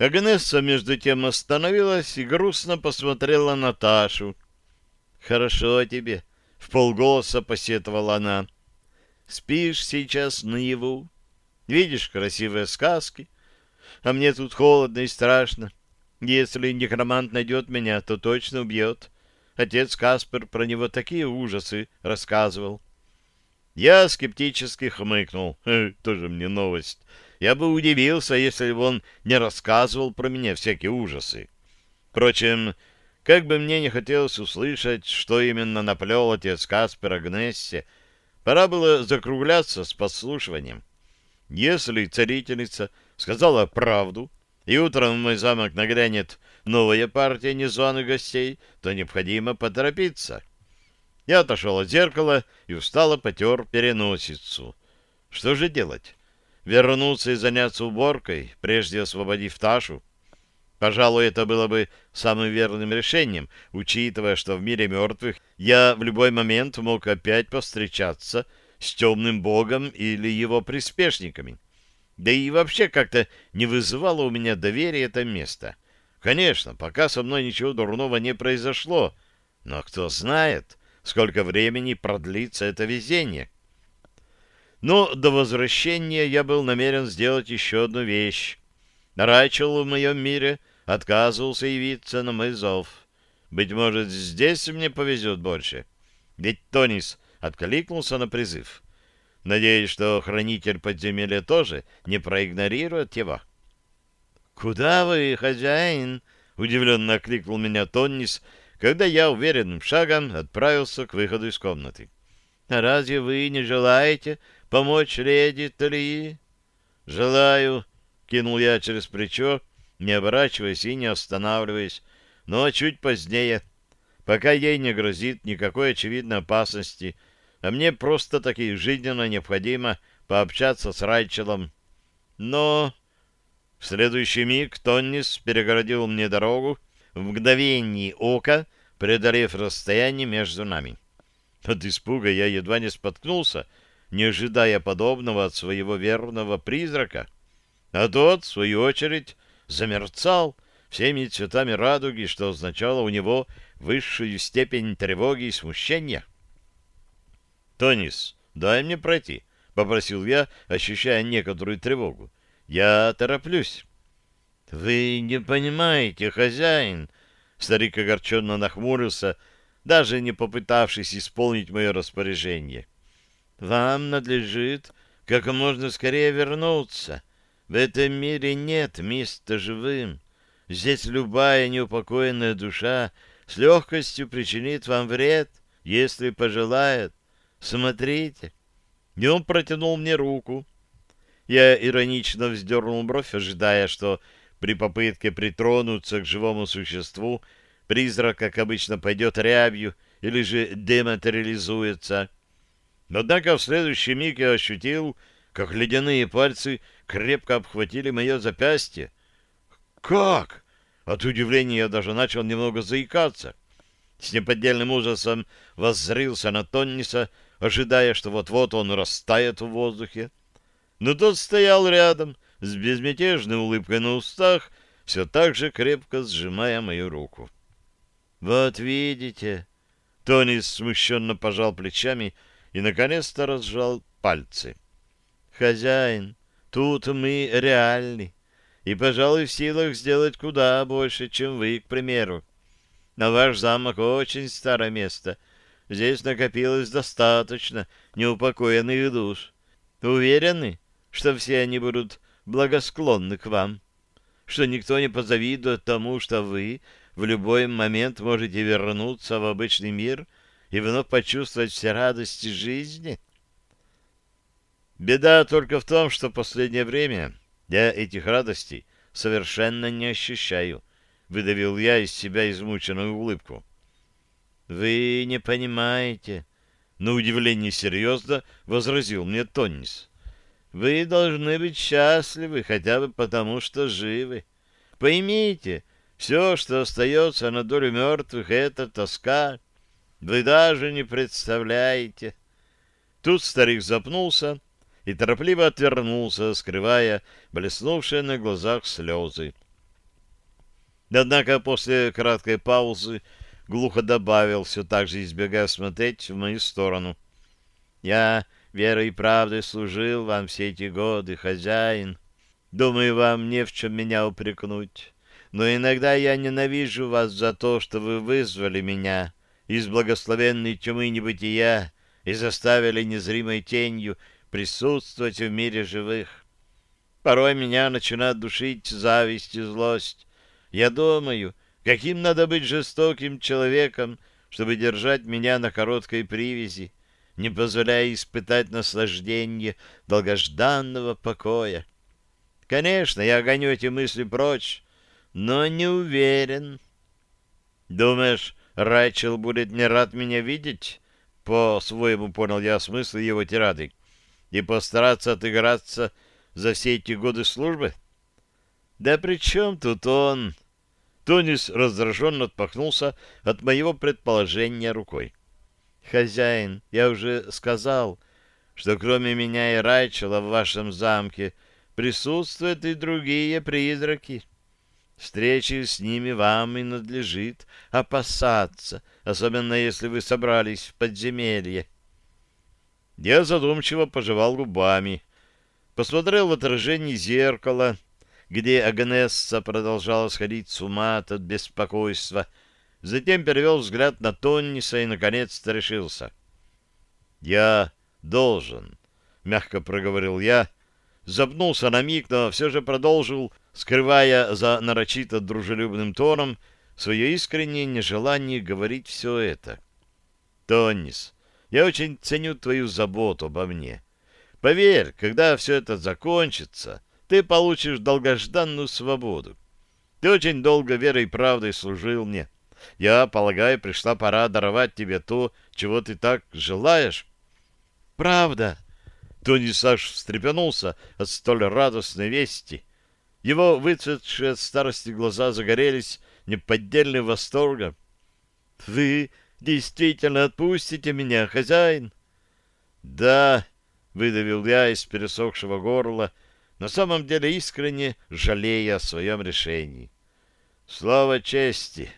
Агнесса между тем остановилась и грустно посмотрела на Ташу. «Хорошо тебе», — в полголоса посетовала она. «Спишь сейчас наяву, видишь красивые сказки, а мне тут холодно и страшно. Если некромант найдет меня, то точно убьет. Отец Каспер про него такие ужасы рассказывал». Я скептически хмыкнул. Тоже мне новость. Я бы удивился, если бы он не рассказывал про меня всякие ужасы. Впрочем, как бы мне не хотелось услышать, что именно наплел отец Каспер Агнессе, пора было закругляться с подслушиванием. Если царительница сказала правду, и утром в мой замок нагрянет новая партия незваных гостей, то необходимо поторопиться. Я отошел от зеркала и устало потер переносицу. Что же делать? Вернуться и заняться уборкой, прежде освободив Ташу? Пожалуй, это было бы самым верным решением, учитывая, что в мире мертвых я в любой момент мог опять повстречаться с темным богом или его приспешниками. Да и вообще как-то не вызывало у меня доверия это место. Конечно, пока со мной ничего дурного не произошло, но кто знает, сколько времени продлится это везение. Но до возвращения я был намерен сделать еще одну вещь. Райчел в моем мире отказывался явиться на мой зов. Быть может, здесь мне повезет больше. Ведь Тонис откликнулся на призыв. Надеюсь, что хранитель подземелья тоже не проигнорирует его. — Куда вы, хозяин? — удивленно окликнул меня Тоннис, когда я уверенным шагом отправился к выходу из комнаты. — Разве вы не желаете помочь леди Талии? — Желаю, — кинул я через плечо, не оборачиваясь и не останавливаясь, но чуть позднее, пока ей не грозит никакой очевидной опасности, а мне просто-таки жизненно необходимо пообщаться с Райчелом. Но в следующий миг Тоннис перегородил мне дорогу, в мгновение ока преодолев расстояние между нами. От испуга я едва не споткнулся, не ожидая подобного от своего верного призрака. А тот, в свою очередь, замерцал всеми цветами радуги, что означало у него высшую степень тревоги и смущения. «Тонис, дай мне пройти», — попросил я, ощущая некоторую тревогу. «Я тороплюсь». «Вы не понимаете, хозяин!» Старик огорченно нахмурился, даже не попытавшись исполнить мое распоряжение. Вам надлежит как можно скорее вернуться. В этом мире нет места живым. Здесь любая неупокоенная душа с легкостью причинит вам вред, если пожелает. Смотрите. И он протянул мне руку. Я иронично вздернул бровь, ожидая, что при попытке притронуться к живому существу призрак, как обычно, пойдет рябью или же дематериализуется. Однако в следующий миг я ощутил, как ледяные пальцы крепко обхватили мое запястье. «Как?» От удивления я даже начал немного заикаться. С неподдельным ужасом воззрился на Тонниса, ожидая, что вот-вот он растает в воздухе. Но тот стоял рядом, с безмятежной улыбкой на устах, все так же крепко сжимая мою руку. «Вот видите...» Тонис смущенно пожал плечами и, наконец-то, разжал пальцы. «Хозяин, тут мы реальны, и, пожалуй, в силах сделать куда больше, чем вы, к примеру. Но ваш замок очень старое место. Здесь накопилось достаточно неупокоенных душ. Уверены, что все они будут благосклонны к вам, что никто не позавидует тому, что вы в любой момент можете вернуться в обычный мир — и вновь почувствовать все радости жизни? Беда только в том, что в последнее время я этих радостей совершенно не ощущаю, выдавил я из себя измученную улыбку. Вы не понимаете, на удивление серьезно возразил мне Тоннис. Вы должны быть счастливы хотя бы потому, что живы. Поймите, все, что остается на долю мертвых, — это тоска, вы даже не представляете. Тут старик запнулся и торопливо отвернулся, скрывая блеснувшие на глазах слезы. Однако после краткой паузы глухо добавил, все так же избегая смотреть в мою сторону. «Я верой и правдой служил вам все эти годы, хозяин. Думаю, вам не в чем меня упрекнуть. Но иногда я ненавижу вас за то, что вы вызвали меня из благословенной тьмы небытия и заставили незримой тенью присутствовать в мире живых. Порой меня начинает душить зависть и злость. Я думаю, каким надо быть жестоким человеком, чтобы держать меня на короткой привязи, не позволяя испытать наслаждение долгожданного покоя. Конечно, я гоню эти мысли прочь, но не уверен. Думаешь, Райчел будет не рад меня видеть? По-своему понял я смысл его тирады. И постараться отыграться за все эти годы службы? Да при чем тут он? Тонис раздраженно отпахнулся от моего предположения рукой. «Хозяин, я уже сказал, что кроме меня и Райчела в вашем замке присутствуют и другие призраки. Встречи с ними вам и надлежит опасаться, особенно если вы собрались в подземелье». Я задумчиво пожевал губами, посмотрел в отражение зеркала — где Агнесса продолжала сходить с ума от беспокойства, затем перевел взгляд на Тонниса и, наконец-то, решился. «Я должен», — мягко проговорил я, запнулся на миг, но все же продолжил, скрывая за нарочито дружелюбным тоном свое искреннее нежелание говорить все это. «Тоннис, я очень ценю твою заботу обо мне. Поверь, когда все это закончится...» ты получишь долгожданную свободу. Ты очень долго верой и правдой служил мне. Я полагаю, пришла пора даровать тебе то, чего ты так желаешь. Правда? Тони Саш встрепенулся от столь радостной вести. Его выцветшие от старости глаза загорелись неподдельным восторгом. — Вы действительно отпустите меня, хозяин? — Да, — выдавил я из пересохшего горла, — на самом деле искренне жалея о своем решении. Слава чести!